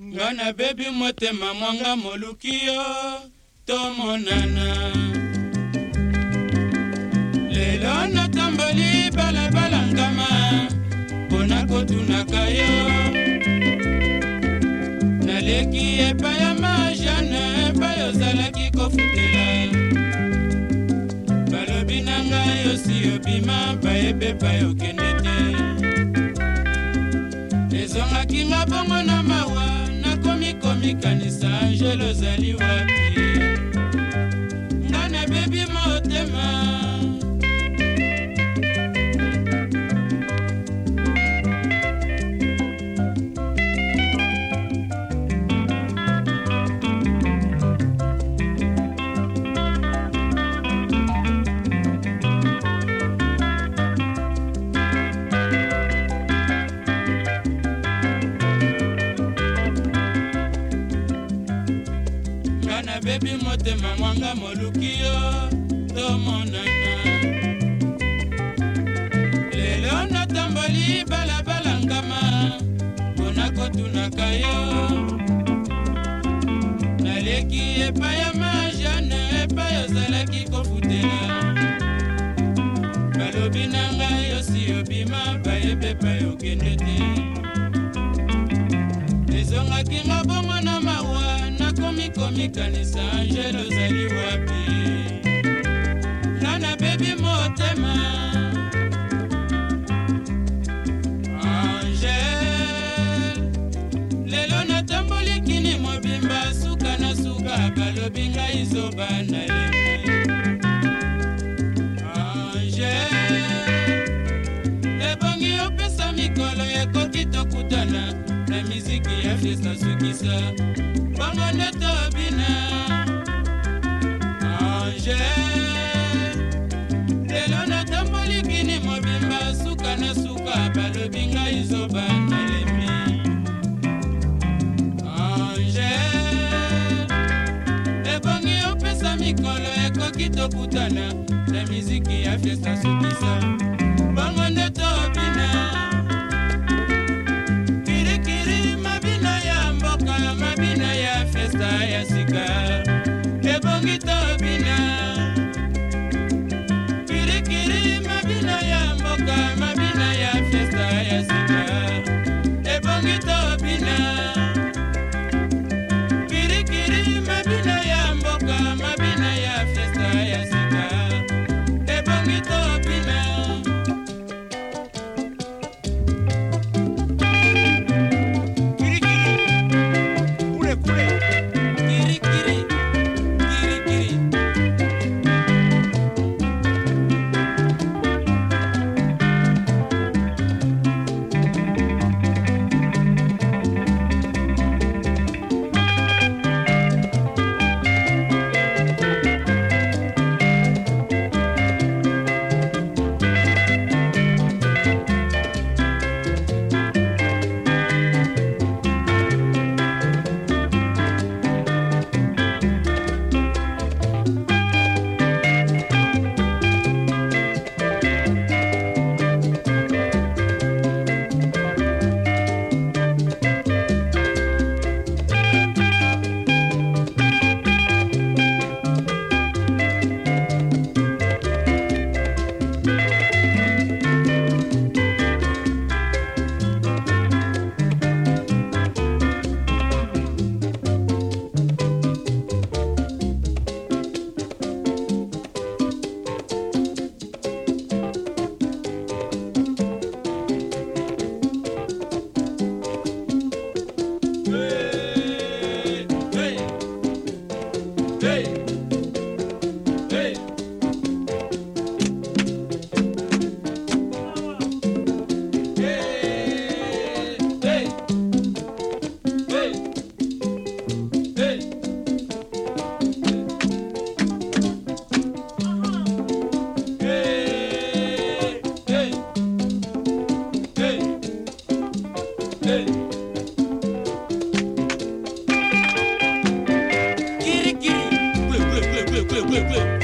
nga nabebi motema mwanga moluki yo tomonana lelo natamboli balabala ngama mpo na kotunaka yo naleki epai ya majane epai ozalaki kofutela balobi na ngai osi obima bayebe bayokende te ezongaki nga bongo na mawa mikanisa angelo ozali wapi nabebi motema mwanga moluki yo tomonana lelo natamboli balabala ngama mpona kotunaka yo naleki epai ya majane epai ozalaki kofutela balobi na ngai osi obima bayebepa yokende te ezongaki nga nakomi kanisa angele ozali wapi nga nabebi motema angele lelo natambolikini mobimba suka na suka balobi ngai zoba na ye riziki ya fitasukisa bango nde tobina ange lelo natamboli kini mobimba suka na suka balobi ngai zoba nalemi ange ebongi opesa mikolo ekoki tokutana na miziki ya fiesta sukisa bango nde tobi invitar. thank you 对对